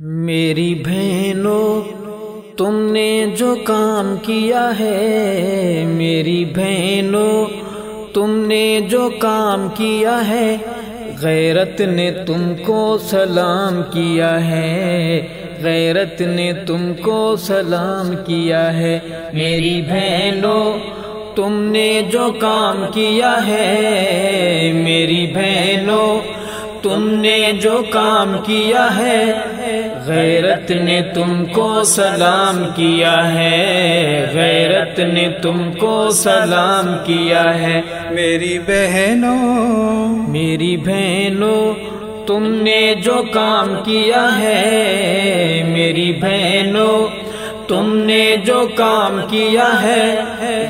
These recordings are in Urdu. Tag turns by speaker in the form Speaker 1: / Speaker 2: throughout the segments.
Speaker 1: میری بہنوں، تم نے جو کام کیا ہے، میری بہنوں، تم نے جو کام کیا ہے، غیرت نے تم کو سلام کیا ہے، غیرت نے تم کو سلام کیا ہے۔ میری بہنوں، تم نے جو کام کیا ہے، میری بہنوں، تم نے جو کام کیا ہے غیرت نے تم کو سلام کیا ہے غیرت نے تم کو سلام کیا ہے۔
Speaker 2: میری بہنوں
Speaker 1: میری بہنوں تم نے جو کام کیا ہے میری بہنوں تم نے جو کام کیا ہے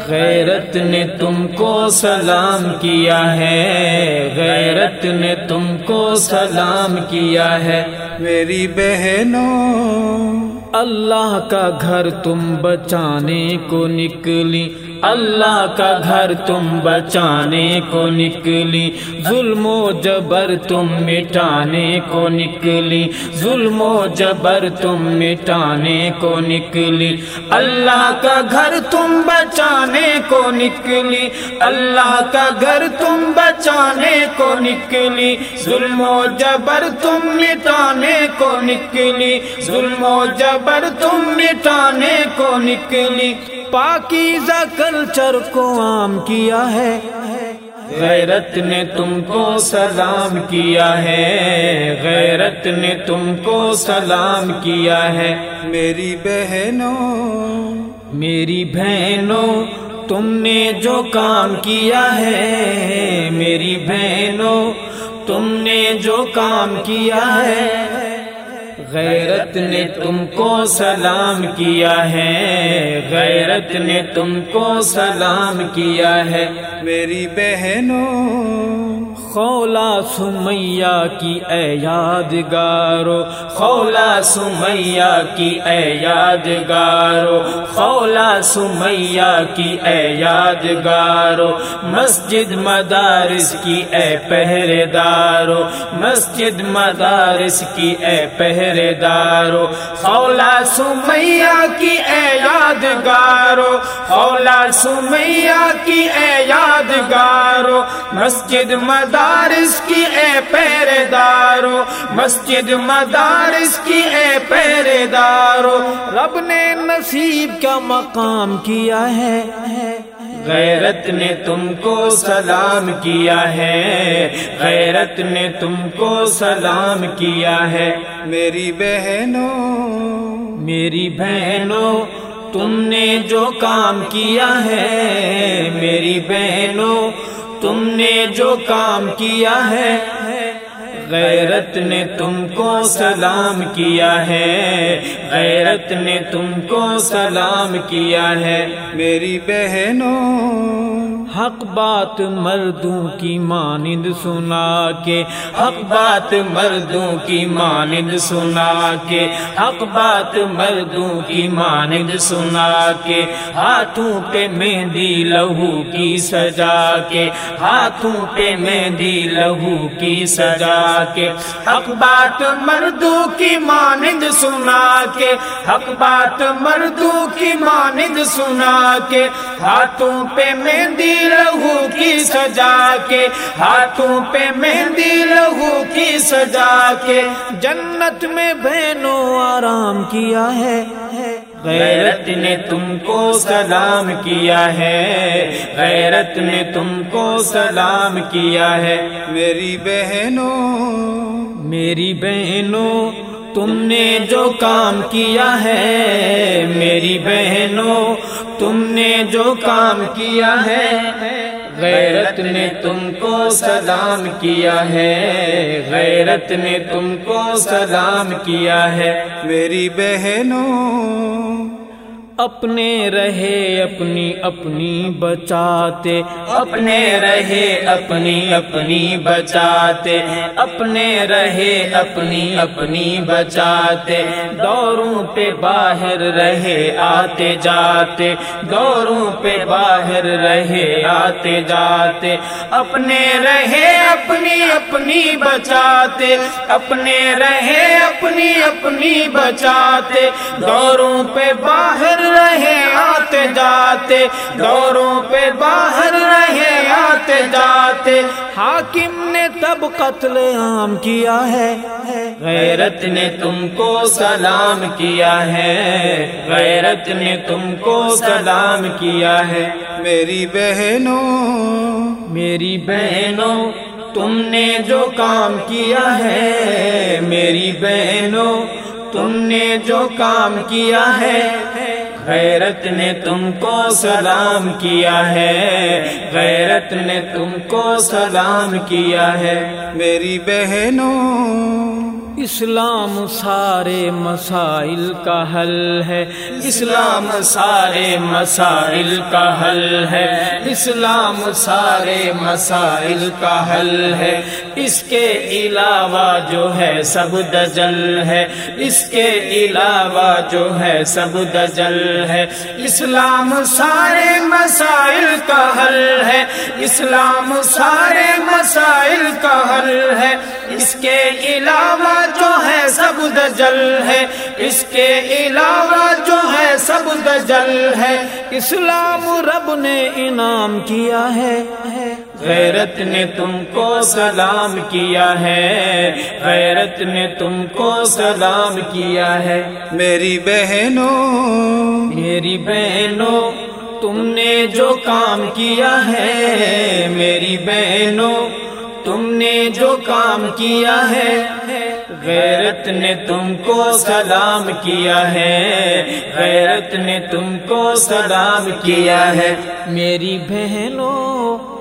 Speaker 1: غیرت نے تم کو سلام کیا ہے غیرت نے تم کو سلام کیا ہے۔
Speaker 2: میری بہنوں
Speaker 1: اللہ کا گھر تم بچانے کو نکلی۔ اللہ کا گھر تم بچانے کو نکلی، ظلم و جبر تم مٹانے کو نکلی، ظلم و جبر تم مٹانے کو نکلی۔ اللہ کا گھر تم بچانے کو نکلی، اللہ کا گھر تم بچانے کو نکلی، ظلم و جبر تم مٹانے کو نکلی، ظلم و جبر تم مٹانے کو نکلی۔ پاکیزہ کلچر کو عام کیا ہے۔ غیرت نے تم کو سلام کیا ہے۔ غیرت نے تم کو سلام کیا ہے۔
Speaker 2: میری بہنوں
Speaker 1: میری بہنوں تم نے جو کام کیا ہے۔ میری بہنوں تم نے جو کام کیا ہے۔ غیرت نے تم کو سلام کیا ہے، غیرت نے تم کو سلام کیا ہے۔
Speaker 2: میری بہنوں
Speaker 1: خولا سمیا کی اے یادگارو، خولا سمیا کی اے یادگارو، خولا سمیا کی اے یادگارو، مسجد مدارس کی اے پہرے دارو مسجد مدارس کی اے پہرے دارو خولا سمیا کی اے یادگارو، خولا سمیا کی اے یادگارو، مسجد مدارس کی، اے پہرے دارو مسجد مدارس کی، اے پہرے دارو رب نے نصیب کا مقام کیا ہے۔ غیرت نے تم کو سلام کیا ہے۔ غیرت نے تم کو سلام کیا ہے۔
Speaker 2: میری بہنوں
Speaker 1: میری بہنوں تم نے جو کام کیا ہے۔ میری بہنوں تم نے جو کام کیا ہے غیرت نے تم کو سلام کیا ہے۔ غیرت نے تم کو سلام کیا ہے۔
Speaker 2: میری بہنوں
Speaker 1: حق بات مردوں کی مانند سنا کے۔ حق بات مردوں کی مانند سنا کے۔ حق بات مردوں کی مانند سنا کے۔ ہاتھوں پہ مہندی لہو کی سجا کے۔ ہاتھوں پہ مہندی لہو کی سجا کے حق بات مردوں کی مانند سنا کے حق بات مردوں کی مانند سنا کے ہاتھوں پہ مہندی لہو کی سجا کے ہاتھوں پہ مہندی لہو کی سجا کے جنت میں بہنوں آرام کیا ہے غیرت نے تم کو سلام کیا ہے غیرت نے تم کو سلام کیا ہے
Speaker 2: میری بہنوں
Speaker 1: میری بہنوں، تم نے جو کام کیا ہے، میری بہنوں، تم نے جو کام کیا ہے، غیرت نے تم کو سلام کیا ہے، غیرت نے تم کو سلام کیا ہے۔
Speaker 2: میری بہنوں
Speaker 3: اپنے رہے، اپنی اپنی بچاتے۔
Speaker 1: اپنے رہے، اپنی اپنی بچاتے۔ اپنے رہے، اپنی اپنی بچاتے۔ دوروں پہ باہر رہے، آتے جاتے۔ دوروں پہ باہر رہے، آتے جاتے۔ اپنے رہے، اپنی اپنی بچاتے۔ اپنے رہے، اپنی اپنی بچاتے۔ دوروں پہ باہر آتے جاتے دوروں پہ باہر رہے آتے جاتے۔
Speaker 3: حاکم نے تب قتل عام کیا ہے۔
Speaker 1: غیرت نے تم کو سلام کیا ہے۔ غیرت نے تم کو سلام کیا ہے۔
Speaker 2: میری بہنوں
Speaker 3: میری
Speaker 1: بہنوں تم نے جو کام کیا ہے۔ میری بہنوں تم نے جو کام کیا ہے۔ غیرت نے تم کو سلام کیا ہے۔ غیرت نے تم کو سلام کیا ہے۔
Speaker 2: میری بہنوں
Speaker 3: اسلام سارے مسائل کا حل ہے۔
Speaker 1: اسلام سارے مسائل کا حل ہے۔ اسلام سارے مسائل کا حل ہے۔ اس کے علاوہ جو ہے سب دجل ہے۔ اس کے علاوہ جو ہے سب دجل ہے۔ اسلام سارے مسائل کا حل ہے۔ اسلام سارے مسائل کا حل ہے۔ اس کے علاوہ جو ہے سب دجل ہے، اس کے علاوہ جو ہے سب دجل ہے۔
Speaker 3: اسلام رب نے انعام کیا ہے۔
Speaker 1: غیرت نے تم کو سلام کیا ہے۔ غیرت نے تم کو سلام کیا ہے۔
Speaker 2: میری بہنوں
Speaker 3: میری بہنوں،
Speaker 1: تم نے جو کام کیا ہے۔ میری بہنوں، تم نے جو کام کیا ہے۔ غیرت نے تم کو سلام کیا ہے۔ غیرت نے تم کو سلام کیا ہے۔
Speaker 3: میری بہنوں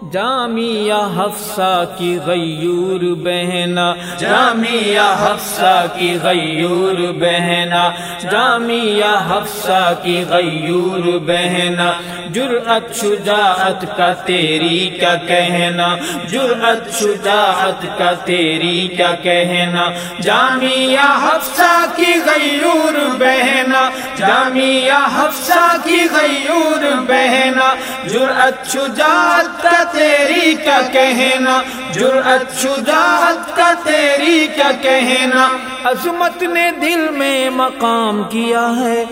Speaker 3: جامعہ حفصہ کی غیور بہنا،
Speaker 1: جامعہ حفصہ کی غیور بہنا، جامعہ حفصہ کی غیور بہنا، جرأت شجاعت کا تیری کا کہنا، جرأت شجاعت کا تیری کا کہنا، جامعہ حفصہ کی غیور بہنا، جامعہ حفصہ کی غیور بہنا، جرأت شجاعت کا تیری کا کہنا؟ جرأت شجاعت کا تیری کا کہنا؟
Speaker 3: عظمت نے دل میں مقام کیا ہے۔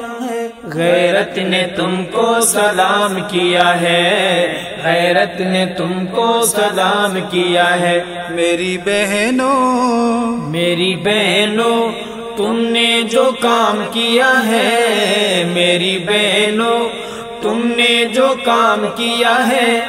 Speaker 1: غیرت نے تم کو سلام کیا ہے۔ غیرت نے تم کو سلام کیا ہے۔
Speaker 2: میری بہنوں
Speaker 1: میری بہنوں، تم نے جو کام کیا ہے۔ میری بہنوں تم نے جو کام کیا ہے،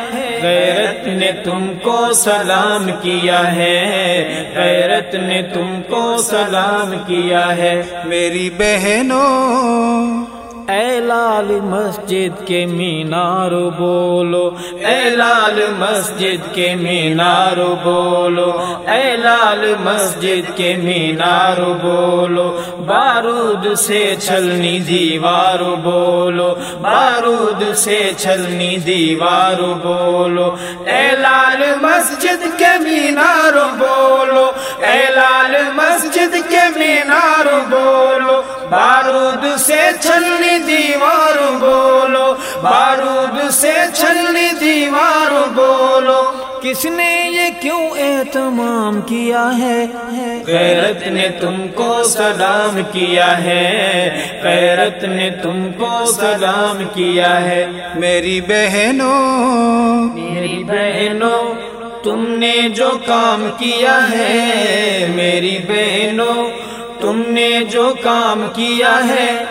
Speaker 1: غیرت نے تم کو سلام کیا ہے۔ غیرت نے تم کو سلام کیا ہے۔
Speaker 2: میری بہنوں
Speaker 3: اے لال مسجد کے مینار بولو،
Speaker 1: اے لال مسجد کے مینار بولو، اے لال مسجد کے مینار بولو، بارود سے چھلنی دیوار بولو، بارود سے چھلنی دیوار بولو، اے لال مسجد
Speaker 3: کس نے یہ کیوں اہتمام کیا ہے؟
Speaker 1: غیرت نے تم کو سلام کیا ہے۔ غیرت نے تم کو سلام کیا ہے۔
Speaker 2: میری بہنوں
Speaker 1: میری بہنوں تم نے جو کام کیا ہے۔ میری بہنوں تم نے جو کام کیا ہے،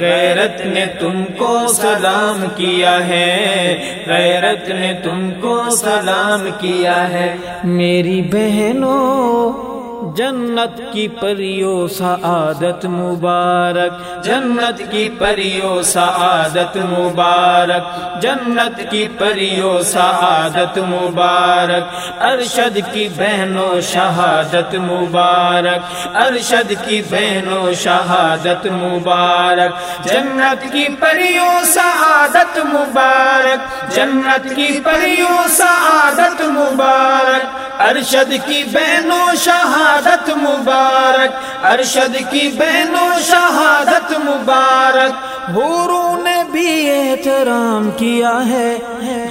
Speaker 1: غیرت نے تم کو سلام کیا ہے۔ غیرت نے تم کو سلام کیا ہے۔
Speaker 3: میری بہنوں
Speaker 4: جنت کی پریو سعادت مبارک،
Speaker 1: جنت کی پریو سعادت مبارک، جنت کی پریو سعادت مبارک، ارشد کی بہنوں شہادت مبارک، ارشد کی بہنوں شہادت مبارک، جنت کی پریو سعادت مبارک، جنت کی پریو سعادت مبارک۔ ارشد کی بہنوں شہادت مبارک، ارشد کی بہنوں شہادت مبارک۔
Speaker 4: حوروں نے بھی احترام کیا ہے،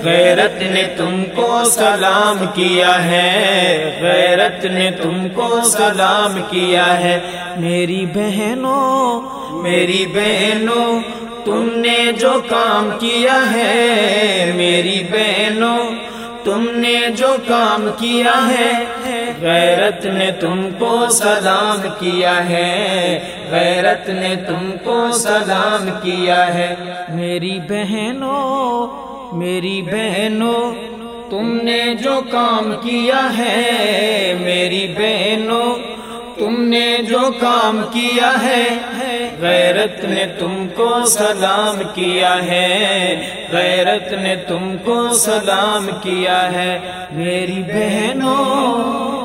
Speaker 1: غیرت نے تم کو سلام کیا ہے۔ غیرت نے تم کو سلام کیا ہے۔
Speaker 4: میری بہنوں
Speaker 1: میری بہنوں، تم نے جو کام کیا ہے، میری بہنوں تم نے جو کام کیا ہے، غیرت نے تم کو سلام کیا ہے۔ غیرت نے تم کو سلام کیا ہے۔
Speaker 4: میری بہنوں میری بہنوں،
Speaker 1: تم نے جو کام کیا ہے، میری بہنوں، تم نے جو کام کیا ہے غیرت نے تم کو سلام کیا ہے۔ غیرت نے تم کو سلام کیا ہے۔
Speaker 4: میری بہنوں